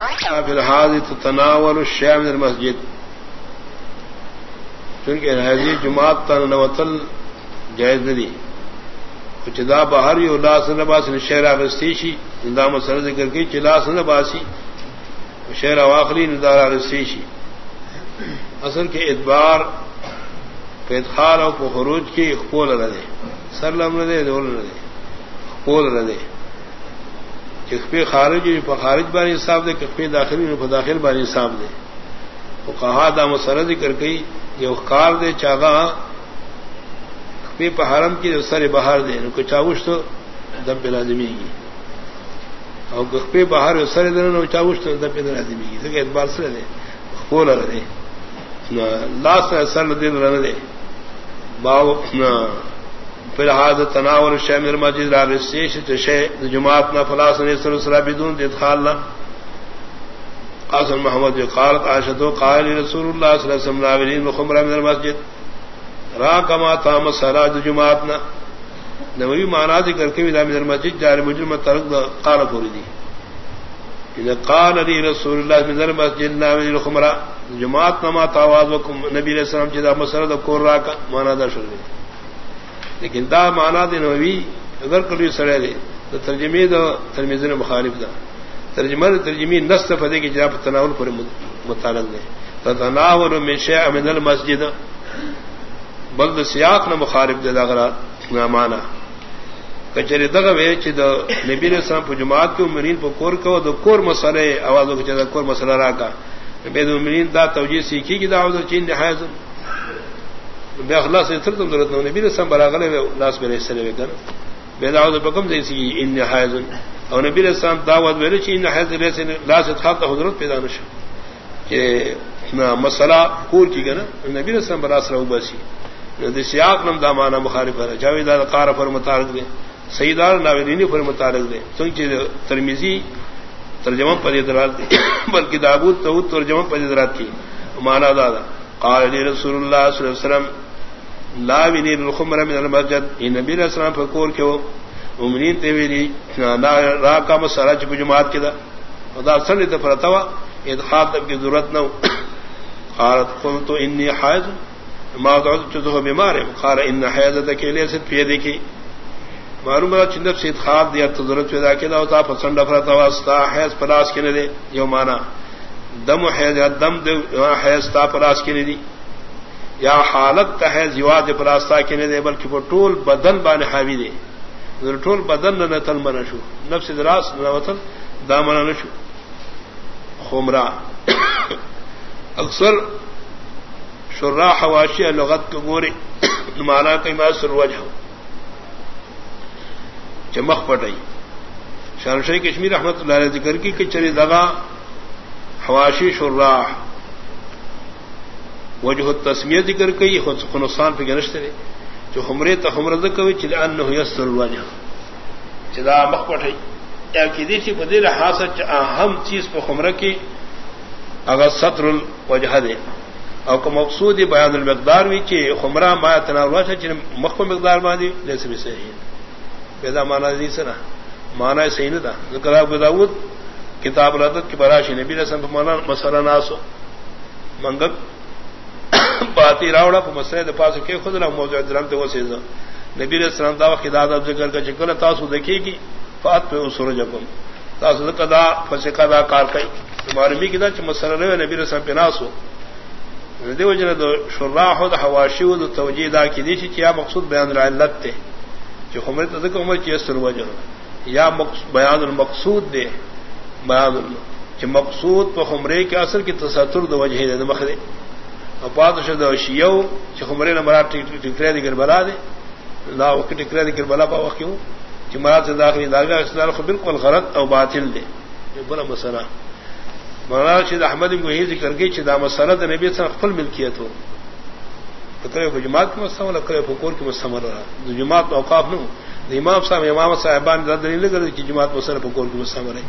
فی الحال تناول الشیء من المسجد. چونکہ حاضی جماعت تن نوتل جائز ندی. کچھ دا باہر یو لا سن باس شہر اغستی شی دا مسئلہ ذکر کی چلا سن باسی شہر واخری ندار اغستی شی. اصل کے ادبار کے ادخال اور خروج کی اخبول ردے سر لم ردے دول ردے اخبول ردے کخبی خارج خارج بانی صاحب دے کخبی داخلی داخل بانی صاحب دے. وہ کہا دا مسر ذکر گئی یہ اخکار دے چاگا کخبی پہارم کی سر بہار دے. کو چاوش تو دب لازمی کی اور کخبی بہار سر دن چاوش تو دب لازمی کی دیکھ اعتبار سر دے بول رہے لاس سر دن رن دے. باو فلحاد تناول الشيء من المسجد لا بالسيش شيء جماعتنا فلاسن يسر سرا بدون ادخالنا قاسم محمد قال عائشة قال رسول الله صلى الله عليه وسلم ناولين وخمر من المسجد را كما تام صلاة جماعتنا نووی معنی ذکر کے من المسجد جار مجرم ترک قال فوردی اذا قال لي رسول الله من المسجد ناولين وخمر جماعتنا ما تاواز نبی علیہ السلام جدا مسرد کور راکا، معنی دا شروع۔ لیکن دا مانا دے نوی اگر کلوی سڑے دے تو ترجمی دا ترمیز مخالف دا۔ ترجمہ ترجمی نس فتح کی جناب تناول پر متعلق دے۔ تتناول من شیع من المسجد۔ بلد سیاق نے مخالف دے دا نہ مانا کچہ دگا وی چې نبی له سلام جماعت کې مرین په کور کو د کور مسله اوازو کې دا کور مسله راکا۔ به د مرین دا توجیه سیکي کی دا اوازو چې نه بے اخلاص سے تم ضرورت نبی رسم براغلے میں لاس میرے سرے وے کر بے دعوت بکم جیسی ان حائز اور نبی رسم دعوت میرے چی ان حائز سے لاس تھا تو حضرت پیدا نش کہ مسئلہ کور کی گنا نبی رسم براس رہو بسی سیاق نم دامانا مخالف ہے جاوید قار پر متعلق دے سیدار ناولینی پر متعلق دے چونکہ ترمیزی ترجمہ پر ادرات دی. بلکہ دابود تو ترجمہ پر ادرات کی مانا دادا دا قال لي رسول الله صلى الله عليه وسلم، لا بني الخمر من المسجد. ان نبی علیہ السلام فکور کیو مومنین تے ویلی نا را کا مسرا چ جماعت کدا خدا سن تے فرتوا ادخال تب کی ضرورت نہ قالت، قلت، اني حائض. ما قلت تو بیمار ہے۔ قال، ان حیضتک لیست فی یدکی معلوم ہے چندب سے ادخال دیا تو ضرورت پیدا کدا او تا پسند فرتوا استا حیض پلاس کنے دے۔ یو مانا دم حیض دم حیض تا پلاس کی دی۔ یا حالت تا حیض یواد پلاستا کی دے بلکہ وہ ٹول بدن بان حاوی دے۔ ٹول بدن نہ نتل من شو۔ نفس دراس نہ وطن، دا دامن نشو خمرا۔ اکثر شرا حواشی لغت کو گورے۔ مانا کئی ما سر وجہ چمخ پٹائی۔ شاہ کشمیر احمد اللہ علیہ ذکر کی کہ چری دگا حواشی شراح، وجہ تسمیہ ذکر کئی نقصان پہ گنشتے رہے۔ جو ہمرے تو ہمرد کوئی چلے ان یسر الوجہ۔ چدا مخ پٹھائی یا کی دیسی بدیر حاصل اہم چیز پہ خمر کی اگر سطر الوجہ دے۔ اور کو مقصود بیان المقدار بھی چی خمرہ مایا تناول چلے مخ پہ مقدار ماندی لیسے بھی صحیح۔ پیدا مانا دی سنا مانا صحیح نہ تھا ذکر ابو داود کتاب العدت کی براشی نبی رسم مولانا مسئلہ ناسو. منگل باتی راوڑا پا مسئلہ پاس کے خود نہ موضوع درم تے وہ سیزا نبی رسم دا وقت دادا ذکر کا چکل تاسو دیکھے گی، فات پہ اسر جبم. تاسو ذکر دا فسقہ دا کار کئی. تمہاری می کدا چ مسئلہ رہے نبی رسم پہ ناسو. ندی وجہ دو شراح دا حواشی و دو توجیہ دا کی دیشی چیا مقصود بیان العلت تے. جو خمر تذکر عمر چی اسر وجہ. یا بیان المقصود دے. بیان کہ مقصود پہ خمرے کے اثر کی تصاتر دو وجہ دے مخدے اپات شد شیو کہ خمرے نہ مرا ٹکرے دی بلا دے لا وقت ٹکرے دی بلا پا وقت کیوں کہ مراد سے داخلی دارگاہ استدار کو بالکل غلط او باطل دے یہ بڑا مسئلہ مولانا شید احمد کو یہی ذکر گئی کہ دا مسئلہ دا نبی صلی اللہ علیہ ملکیت ہو کرے جماعت کی مستمل کرے فکور کی مستمل رہا جماعت اوقاف نو امام صاحب، امام صاحبان دلیل کر کہ جماعت مسئلہ فکور کی مستمل ہے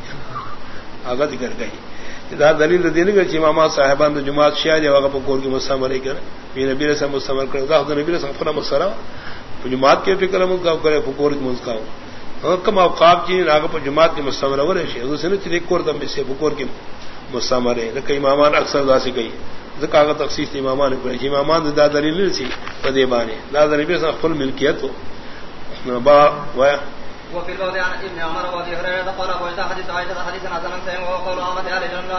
آگا ذکر گئی دا دلیل دین گئی امام صاحبان جماعت شیعہ دے واگا پکور کی مستعمل کر یہ نبی رسم مستعمل کر دا نبی رسم اپنا مسئلہ ہاں، جماعت کے فکر من کا کرے پکور کی مسکا مزکا کم اوقاب کی ناگ پر جماعت کی مستمر ہو رہے شی نے چلے کور دم سے بکور کی مستمر ہے کئی مامان اکثر دا سے گئی کاغذ تخصیص امامان پڑے جی امامان دادری نہیں سی پدے بانے۔ دادری بھی فل ملکیت ہو۔ با، وایا۔ وفي الباب عن ابن عمر وابي هريره قال ابو حديث عائشه حديث حسن سيئ وقول عامه اهل الجنه